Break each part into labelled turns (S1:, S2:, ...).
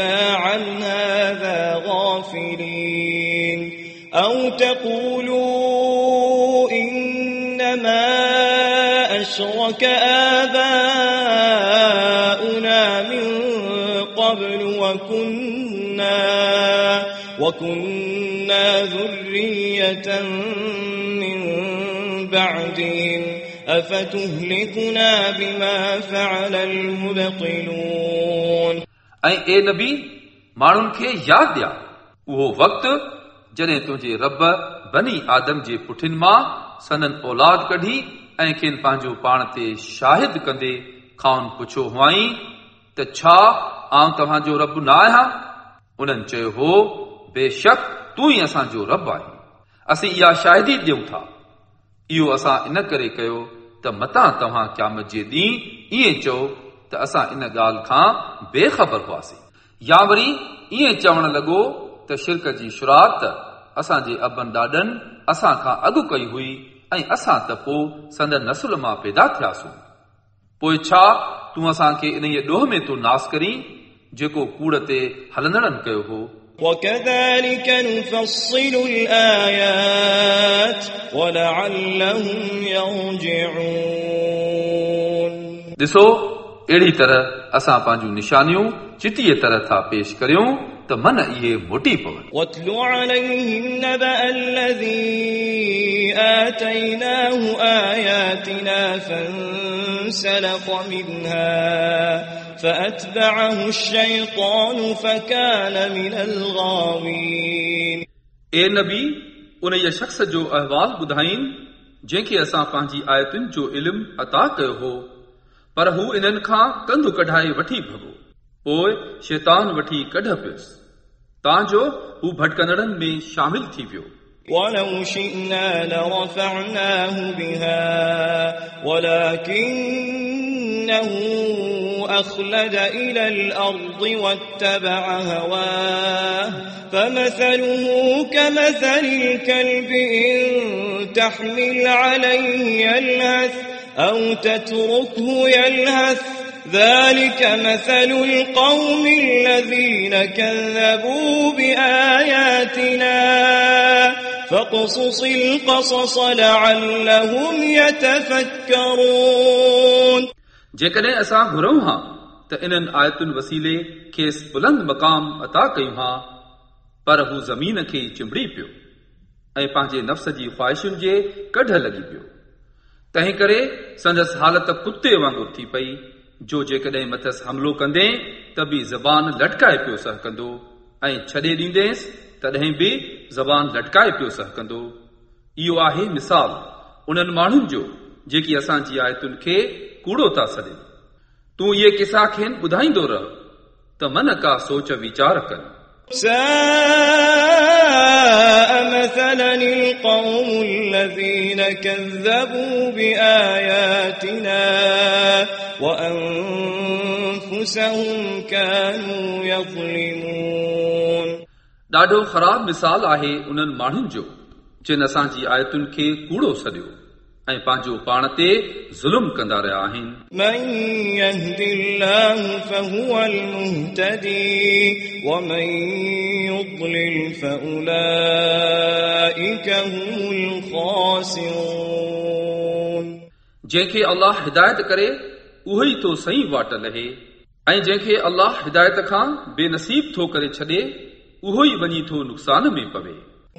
S1: كنا عن هذا غافلين أو تقولوا إنما أشرك آباؤنا من قبل وكنا وكنا ذرية من بعدهم أفتهلكنا بما فعل المبطلون ऐं ए नबी माण्हुनि खे यादि ॾिया उहो वक़्तु
S2: जॾहिं तुंहिंजे रब बनी आदम जे पुठियुनि मां सनन औलाद कढी ऐं खेनि पंहिंजो पाण ते शाहिद कंदे खाउन पुछियो हुआईं त छा आउं तव्हांजो रब न आहियां उन्हनि चयो हो बेशक तूं ई असांजो रब आहे असीं इहा शाहिदी ॾियूं था इहो असां इन करे कयो त मता तव्हां क्याम जे ॾींहुं ईअं चओ त असां इन ॻाल्हि खां बेखबर हुआसीं या वरी ईअं चवणु लॻो त शिरक जी शुरात असांजे अबनि ॾाॾनि असां खां अॻु कई हुई ऐं असां त पोइ संदन नसुल मां पैदा थियासीं पोइ छा तूं असांखे इन ॾोह में तूं नास करी जेको कूड़ ते हलंदड़नि कयो हो وكذلك
S1: نفصل الآيات ولعلهم يرجعون
S2: ॾिसो अहिड़ी तरह असां पंहिंजूं निशानियूं चिटीअ तरह था पेश करियूं त मन इहे मोटी पवनि
S1: فأتبعه الشيطان فكان من الغاوين
S2: اے نبی ان یہ شخص جو احوال ॿुधाईनि जंहिंखे असां पंहिंजी आयतुनि जो इल्मु अता कयो हो पर हू इन्हनि खां कंधु कढाए वठी भॻो पोइ शैतान वठी कढ पियुसि तव्हांजो हू भटकंदड़नि में शामिल थी वियो
S1: ولو شئنا لرفعناه بها ولكنه أخلد إلى الأرض واتبع هواه فمثله كمثل الكلب إن تحمل عليه يلهث أو تتركه يلهث ذلك مثل القوم الذين كذبوا بآياتنا فاقصص القصص لعلهم يتفكرون जेकॾहिं असां घुरूं हा त इन्हनि
S2: आयतुनि वसीले खेसि बुलंद मक़ाम अता कयूं हा पर हू ज़मीन खे चिंबड़ी पियो ऐं पंहिंजे नफ़्स जी ख़्वाहिशुनि जे कढ लॻी पियो तंहिं करे संदसि हालत कुते वांगुर थी पई जो जेकॾहिं मथसि हमिलो कंदे त बि ज़बान लटकाए पियो सह कंदो ऐं छॾे ॾींदेसि तॾहिं बि ज़बान लटकाए पियो सह कंदो इहो आहे मिसाल उन्हनि माण्हुनि जो जेकी असांजी आयतुनि खे कूड़ो था सॾे तूं इहे किसा खेनि ॿुधाईंदो रह त मन का सोच वीचार कनि
S1: ساء مثلا القوم الذين كذبوا بآياتنا وأنفسهم كانوا يظلمون ॾाढो ख़राब मिसाल
S2: आहे उन्हनि माण्हुनि जो जिन असांजी आयतुनि खे कूड़ो सॾियो ऐं पंहिंजो पाण ते ज़ुल्म कंदा रहिया
S1: आहिनि
S2: जंहिंखे अलाह हिदायत करे उहो ई थो सही वाट लहे ऐं जंहिंखे अलाह हिदायत खां बेनसीब थो करे छॾे उहो ई वञी थो नुक़सान में पवे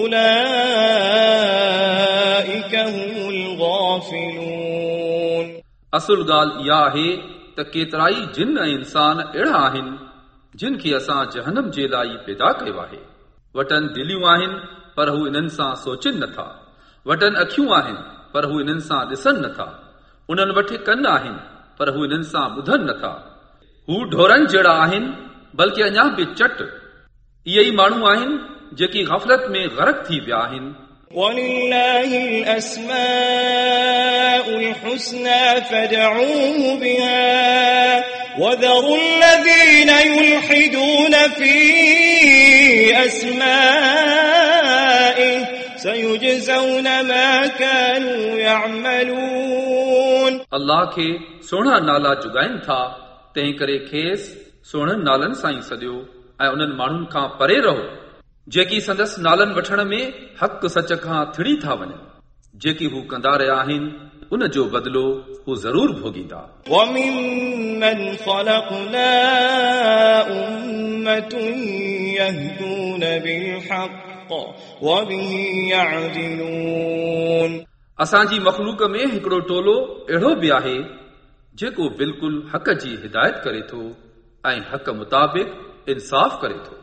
S1: اولئك هم الغافلون
S2: اصل ॻाल्हि इहा आहे त केतिरा ई जिन ऐं इंसान अहिड़ा आहिनि जिन खे असां जहनम जे लाइ पैदा कयो आहे वटनि दिलियूं आहिनि पर हू इन्हनि सां सोचनि नथा वटनि अखियूं आहिनि पर हू इन्हनि सां ॾिसनि नथा उन्हनि वटि कन आहिनि पर हू इन्हनि सां ॿुधनि नथा हू ढोरनि जहिड़ा आहिनि बल्कि अञा बि चट इहे ई माण्हू आहिनि जेकी गफ़लत में ग़रक थी विया आहिनि
S1: ولله الأسماء الحسنى فادعوه بها وذروا الذين يلحدون في أسمائه سيجزون ما كانوا يعملون
S2: الله खे सुहिणा नाला जुगाइनि था तंहिं करे खेसि सुहिणनि नालनि सां ई सॼो ऐं उन्हनि माण्हुनि खां परे रहो जेकी संदस नालन वठण में हक़ सच का थिड़ी था वन जेकी हू कंदा रहा आहिनि उन जो बदिलो हू ज़रूर भोगींदा
S1: असांजी मखलूक में हिकिड़ो
S2: टोलो अहिड़ो भी आहे जेको बिल्कुल हक़ जी हिदायत करे थो ऐं हक़ मुताबिक़ इंसाफ़ करे थो